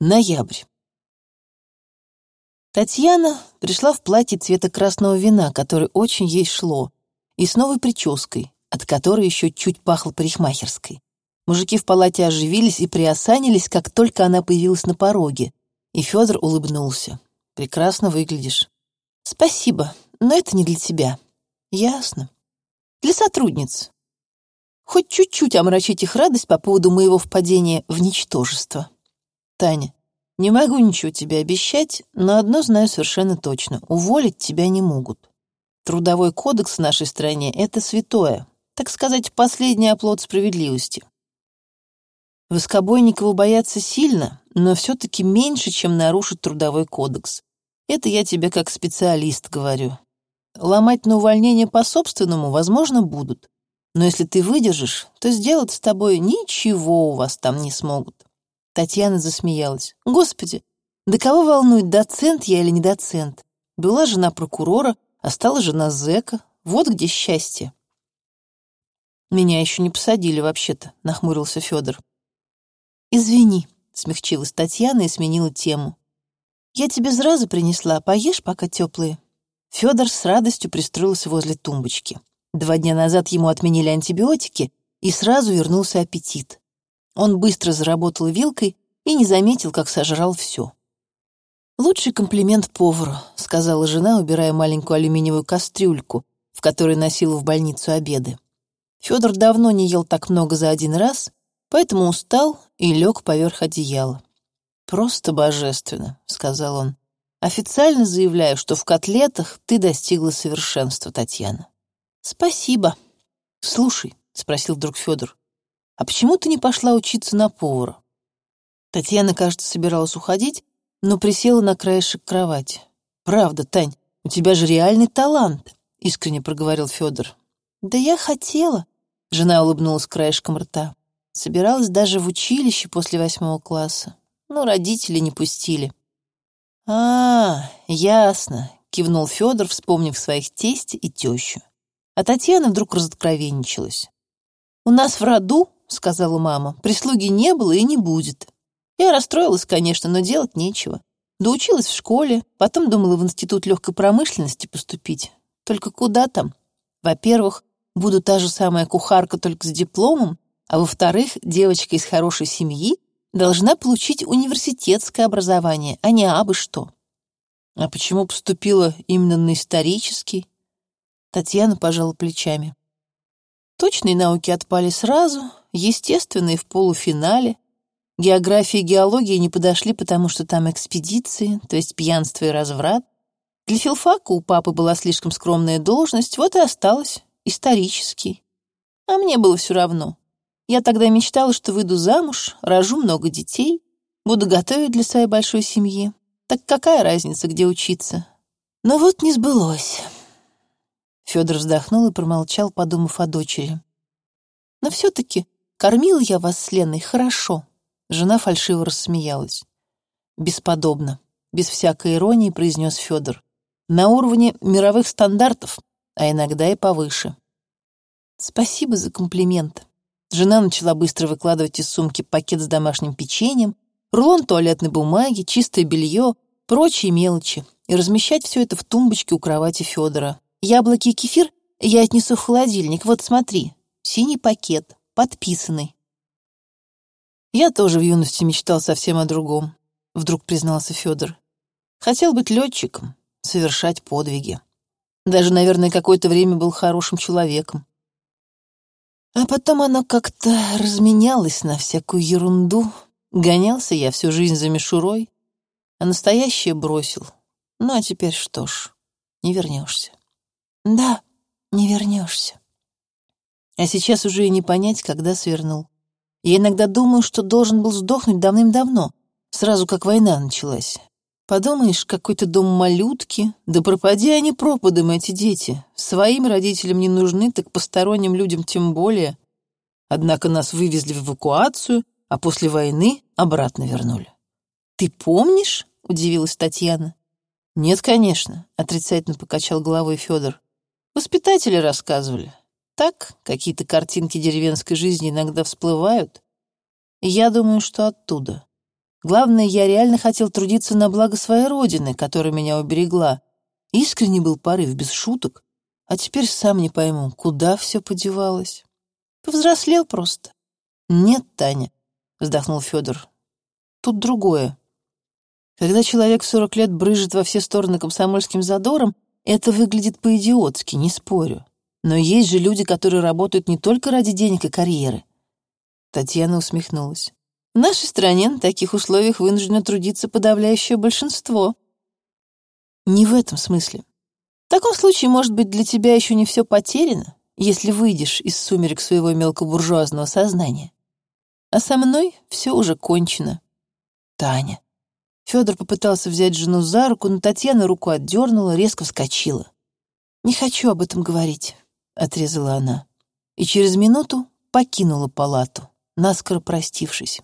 Ноябрь. Татьяна пришла в платье цвета красного вина, которое очень ей шло, и с новой прической, от которой еще чуть пахло парикмахерской. Мужики в палате оживились и приосанились, как только она появилась на пороге, и Федор улыбнулся. «Прекрасно выглядишь». «Спасибо, но это не для тебя». «Ясно. Для сотрудниц. Хоть чуть-чуть омрачить их радость по поводу моего впадения в ничтожество». «Таня, не могу ничего тебе обещать, но одно знаю совершенно точно. Уволить тебя не могут. Трудовой кодекс в нашей стране — это святое, так сказать, последний оплот справедливости. Воскобойникову боятся сильно, но все-таки меньше, чем нарушить трудовой кодекс. Это я тебе как специалист говорю. Ломать на увольнение по-собственному, возможно, будут. Но если ты выдержишь, то сделать с тобой ничего у вас там не смогут. Татьяна засмеялась. «Господи, да кого волнует, доцент я или не доцент? Была жена прокурора, а стала жена зэка. Вот где счастье». «Меня еще не посадили вообще-то», — нахмурился Федор. «Извини», — смягчилась Татьяна и сменила тему. «Я тебе сразу принесла, поешь, пока теплые». Федор с радостью пристроился возле тумбочки. Два дня назад ему отменили антибиотики, и сразу вернулся аппетит. Он быстро заработал вилкой и не заметил, как сожрал все. «Лучший комплимент повару», — сказала жена, убирая маленькую алюминиевую кастрюльку, в которой носила в больницу обеды. Федор давно не ел так много за один раз, поэтому устал и лег поверх одеяла. «Просто божественно», — сказал он. «Официально заявляю, что в котлетах ты достигла совершенства, Татьяна». «Спасибо». «Слушай», — спросил вдруг Федор, «А почему ты не пошла учиться на повара?» Татьяна, кажется, собиралась уходить, но присела на краешек кровати. «Правда, Тань, у тебя же реальный талант», — искренне проговорил Федор. «Да я хотела», — жена улыбнулась краешком рта. Собиралась даже в училище после восьмого класса, но родители не пустили. «А, ясно», — кивнул Федор, вспомнив своих тестя и тещу. А Татьяна вдруг разоткровенничалась. «У нас в роду — сказала мама. «Прислуги не было и не будет». Я расстроилась, конечно, но делать нечего. Доучилась в школе, потом думала в институт легкой промышленности поступить. Только куда там? Во-первых, буду та же самая кухарка только с дипломом, а во-вторых, девочка из хорошей семьи должна получить университетское образование, а не абы что. А почему поступила именно на исторический? Татьяна пожала плечами. Точные науки отпали сразу, естественные в полуфинале. География и геология не подошли, потому что там экспедиции, то есть пьянство и разврат. Для филфака у папы была слишком скромная должность, вот и осталось исторический. А мне было все равно. Я тогда мечтала, что выйду замуж, рожу много детей, буду готовить для своей большой семьи. Так какая разница, где учиться? Но вот не сбылось. Федор вздохнул и промолчал, подумав о дочери. «Но все-таки кормила я вас с Леной хорошо». Жена фальшиво рассмеялась. «Бесподобно», — без всякой иронии произнес Федор. «На уровне мировых стандартов, а иногда и повыше». «Спасибо за комплимент». Жена начала быстро выкладывать из сумки пакет с домашним печеньем, рулон туалетной бумаги, чистое белье, прочие мелочи, и размещать все это в тумбочке у кровати Федора. Яблоки и кефир я отнесу в холодильник. Вот смотри, синий пакет, подписанный. Я тоже в юности мечтал совсем о другом, вдруг признался Федор. Хотел быть летчиком, совершать подвиги. Даже, наверное, какое-то время был хорошим человеком. А потом оно как-то разменялось на всякую ерунду. Гонялся я всю жизнь за мишурой, а настоящее бросил. Ну, а теперь что ж, не вернешься. Да, не вернешься. А сейчас уже и не понять, когда свернул. Я иногда думаю, что должен был сдохнуть давным-давно, сразу как война началась. Подумаешь, какой-то дом малютки, да пропади они пропадом, эти дети. Своим родителям не нужны, так посторонним людям тем более. Однако нас вывезли в эвакуацию, а после войны обратно вернули. «Ты помнишь?» — удивилась Татьяна. «Нет, конечно», — отрицательно покачал головой Федор. Воспитатели рассказывали. Так, какие-то картинки деревенской жизни иногда всплывают. Я думаю, что оттуда. Главное, я реально хотел трудиться на благо своей родины, которая меня уберегла. Искренне был порыв, без шуток. А теперь сам не пойму, куда все подевалось. Повзрослел просто. Нет, Таня, вздохнул Федор. Тут другое. Когда человек в сорок лет брыжет во все стороны комсомольским задором, это выглядит по-идиотски, не спорю. Но есть же люди, которые работают не только ради денег и карьеры. Татьяна усмехнулась. В нашей стране на таких условиях вынуждено трудиться подавляющее большинство. Не в этом смысле. В таком случае, может быть, для тебя еще не все потеряно, если выйдешь из сумерек своего мелкобуржуазного сознания. А со мной все уже кончено. Таня. Федор попытался взять жену за руку, но Татьяна руку отдернула, резко вскочила. «Не хочу об этом говорить», — отрезала она. И через минуту покинула палату, наскоро простившись.